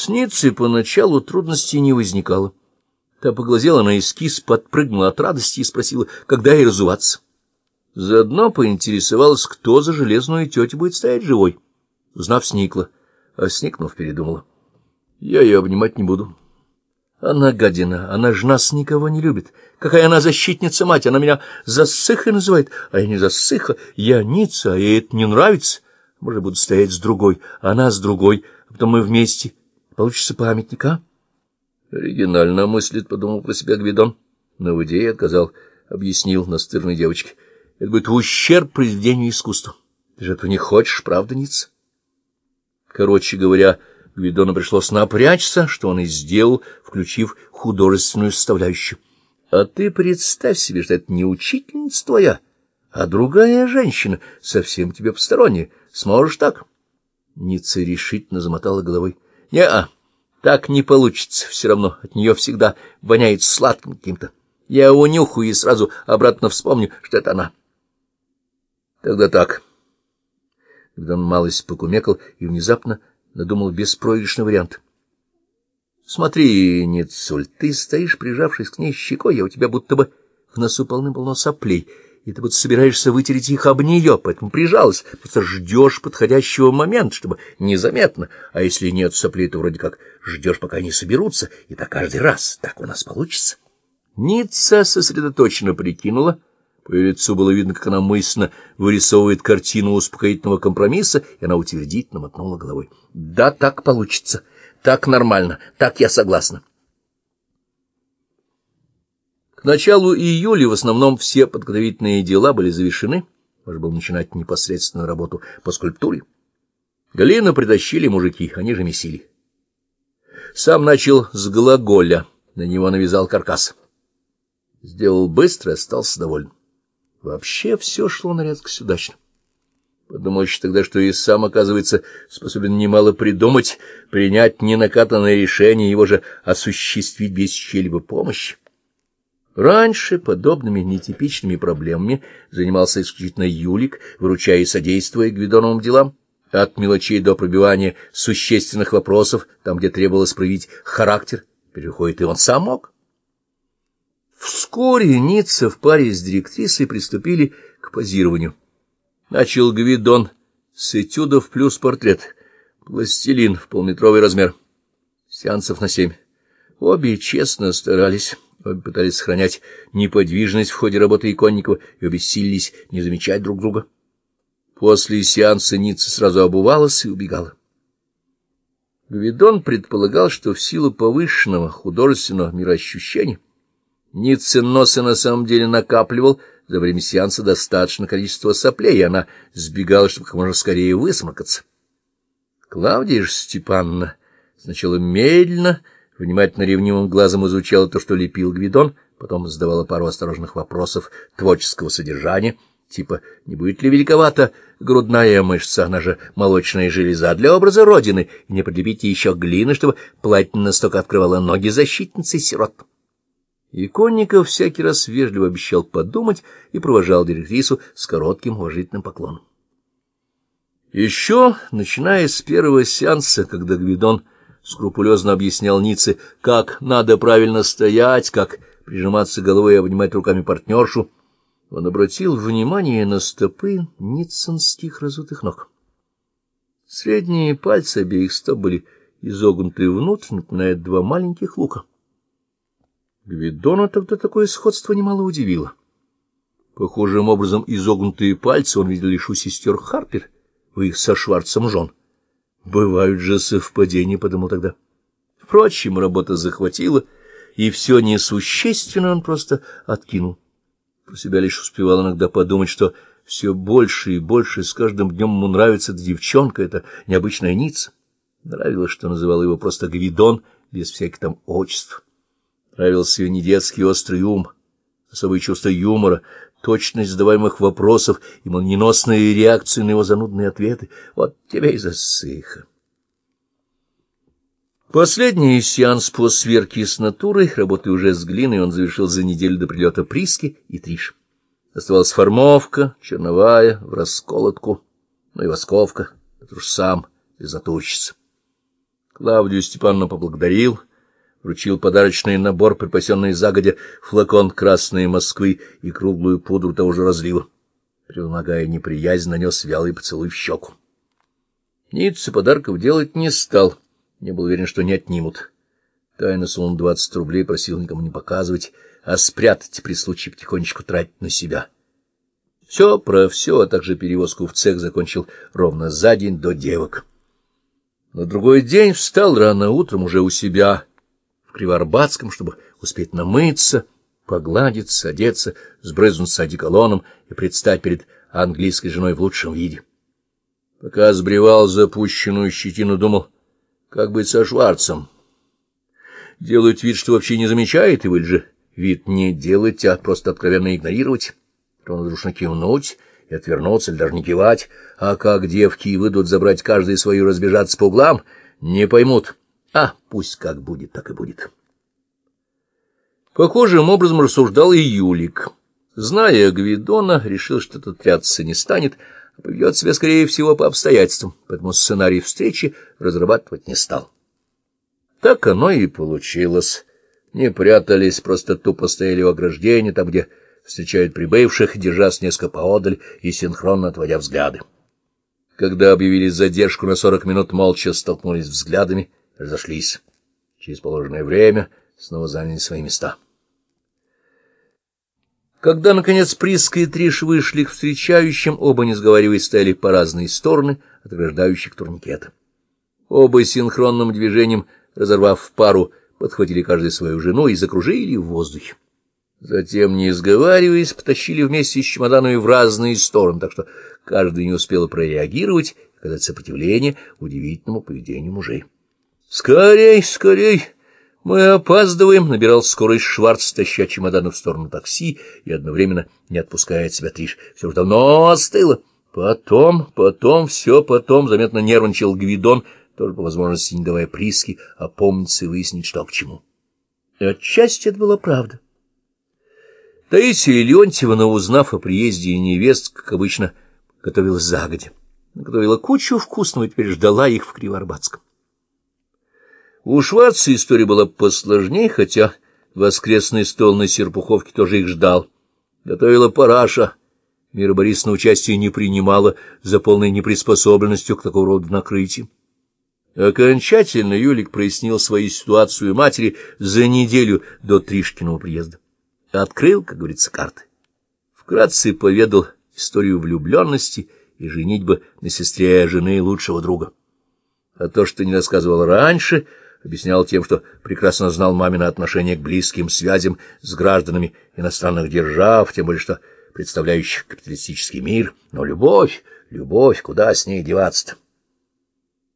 С Ниццей поначалу трудностей не возникало. Та поглазела на эскиз, подпрыгнула от радости и спросила, когда ей разуваться. Заодно поинтересовалась, кто за железную тетю будет стоять живой. Узнав, сникла, а сникнув, передумала. Я ее обнимать не буду. Она гадина, она ж нас никого не любит. Какая она защитница мать, она меня засыхой называет, а я не засыха, я Ницца, а ей это не нравится. Может, буду стоять с другой, она с другой, а потом мы вместе. Получится памятник, а? Оригинально мыслит, подумал про себя Гвидон, но в идее отказал, объяснил настырной девочке. Это будет ущерб произведению искусства. Ты же этого не хочешь, правда, Ницца? Короче говоря, Гвидону пришлось напрячься, что он и сделал, включив художественную составляющую. А ты представь себе, что это не учительница твоя, а другая женщина, совсем тебе посторонняя. Сможешь так? Ницца решительно замотала головой. — Не-а, так не получится. Все равно от нее всегда воняет сладким каким-то. Я унюхаю и сразу обратно вспомню, что это она. — Тогда так. Когда он малость покумекал и внезапно надумал беспроигрышный вариант. — Смотри, Ницуль, ты стоишь, прижавшись к ней щекой, а у тебя будто бы в носу полным-полно соплей, и ты вот собираешься вытереть их об нее, поэтому прижалась, просто ждешь подходящего момента, чтобы незаметно, а если нет соплей, то вроде как ждешь, пока они соберутся, и так каждый раз. Так у нас получится. Ницца сосредоточенно прикинула — по ее лицу было видно, как она мысленно вырисовывает картину успокоительного компромисса, и она утвердительно мотнула головой. — Да, так получится. Так нормально. Так я согласна. К началу июля в основном все подготовительные дела были завершены. Можно было начинать непосредственную работу по скульптуре. Галину притащили мужики, они же месили. Сам начал с глаголя, на него навязал каркас. Сделал быстро, остался доволен. Вообще все шло на редкость удачно. Подумал еще тогда, что и сам, оказывается, способен немало придумать, принять ненакатанное решение, его же осуществить без чьей-либо помощи. Раньше подобными нетипичными проблемами занимался исключительно Юлик, выручая и содействуя Гвидоновым делам, от мелочей до пробивания существенных вопросов, там, где требовалось проявить характер, переходит и он сам мог. Вскоре Ницца в паре с директрисой приступили к позированию. Начал Гвидон с этюдов плюс портрет. Пластилин в полметровый размер. Сеансов на семь. Обе честно старались. Обе пытались сохранять неподвижность в ходе работы Иконникова и обе не замечать друг друга. После сеанса Ницца сразу обувалась и убегала. Гвидон предполагал, что в силу повышенного художественного мироощущения Ниццин носа на самом деле накапливал за время сеанса достаточно количества соплей, и она сбегала, чтобы как можно скорее высморкаться. Клавдия же Степановна сначала медленно, внимательно ревнивым глазом изучала то, что лепил Гвидон, потом задавала пару осторожных вопросов творческого содержания, типа, не будет ли великовата грудная мышца, она же молочная железа для образа Родины, и не прилепите еще глины, чтобы платье настолько открывало ноги защитницы сирот. Иконников всякий раз вежливо обещал подумать и провожал директрису с коротким уважительным поклоном. Еще, начиная с первого сеанса, когда Гвидон скрупулезно объяснял Ницце, как надо правильно стоять, как прижиматься головой и обнимать руками партнершу, он обратил внимание на стопы ниццинских разутых ног. Средние пальцы обеих стоп были изогнуты внутрь, напоминая два маленьких лука. Гвидона тогда такое сходство немало удивило. Похожим образом изогнутые пальцы он видел лишь у сестер Харпер, у их со Шварцем жен. Бывают же совпадения, — подумал тогда. Впрочем, работа захватила, и все несущественно он просто откинул. Про себя лишь успевал иногда подумать, что все больше и больше с каждым днем ему нравится эта девчонка, эта необычная ница. Нравилось, что называл его просто Гвидон, без всяких там отчеств. Нравился ее недетский острый ум, особое чувство юмора, точность задаваемых вопросов и молниеносные реакции на его занудные ответы. Вот тебе и засыха. Последний сеанс по сверке с натурой, работы уже с глиной, он завершил за неделю до прилета Приски и Триш. Оставалась формовка, черновая, в расколотку, ну и восковка, это уж сам и заточится. Клавдию Степановну поблагодарил, вручил подарочный набор, припасенный загодя, флакон красной Москвы и круглую пудру того же разлива. Превозмогая неприязнь, нанес вялый поцелуй в щеку. Ницце подарков делать не стал, не был уверен, что не отнимут. Тайно сунул двадцать рублей, просил никому не показывать, а спрятать при случае потихонечку тратить на себя. Все про все, а также перевозку в цех закончил ровно за день до девок. На другой день встал рано утром уже у себя в Кривоарбатском, чтобы успеть намыться, погладиться, одеться, сбрызнуться одеколоном и предстать перед английской женой в лучшем виде. Пока сбривал запущенную щетину, думал, как быть со Шварцем. Делать вид, что вообще не замечает его, или же вид не делать, а просто откровенно игнорировать, равнодушно кивнуть и отвернуться, или даже не кивать, а как девки выйдут забрать каждый свою разбежаться по углам, не поймут. А пусть как будет, так и будет. Похожим образом рассуждал и Юлик. Зная Гвидона, решил, что этот тряться не станет, а поведет себя, скорее всего, по обстоятельствам, поэтому сценарий встречи разрабатывать не стал. Так оно и получилось. Не прятались, просто тупо стояли у ограждения, там, где встречают прибывших, держась несколько поодаль и синхронно отводя взгляды. Когда объявили задержку на сорок минут, молча столкнулись взглядами, разошлись. Через положенное время снова заняли свои места. Когда, наконец, Приска и Триш вышли к встречающим, оба, не сговариваясь, стояли по разные стороны от ограждающих турникета. Оба синхронным движением, разорвав пару, подхватили каждый свою жену и закружили в воздухе. Затем, не сговариваясь, потащили вместе с чемоданами в разные стороны, так что каждый не успел прореагировать, когда сопротивление удивительному поведению мужей. — Скорей, скорей! Мы опаздываем! — набирал скорость Шварц, таща чемоданы в сторону такси и одновременно не отпуская от себя Триш. Все уже давно остыло. Потом, потом, все потом, заметно нервничал Гвидон, тоже по возможности не давая приски, опомниться и выяснить, что к чему. И отчасти это была правда. Таисия Леонтьевна, узнав о приезде невест, как обычно, готовилась загодя. Готовила кучу вкусного и теперь ждала их в Кривоарбатском. У Шварца история была посложнее, хотя воскресный стол на Серпуховке тоже их ждал. Готовила параша. Мира Борисовна участие не принимала за полной неприспособленностью к такого рода накрытию. Окончательно Юлик прояснил свою ситуацию матери за неделю до Тришкиного приезда открыл, как говорится, карты. Вкратце поведал историю влюбленности и женитьбы на сестре жены лучшего друга. А то, что не рассказывал раньше, объяснял тем, что прекрасно знал мамино отношение к близким связям с гражданами иностранных держав, тем более что представляющих капиталистический мир. Но любовь, любовь, куда с ней деваться-то?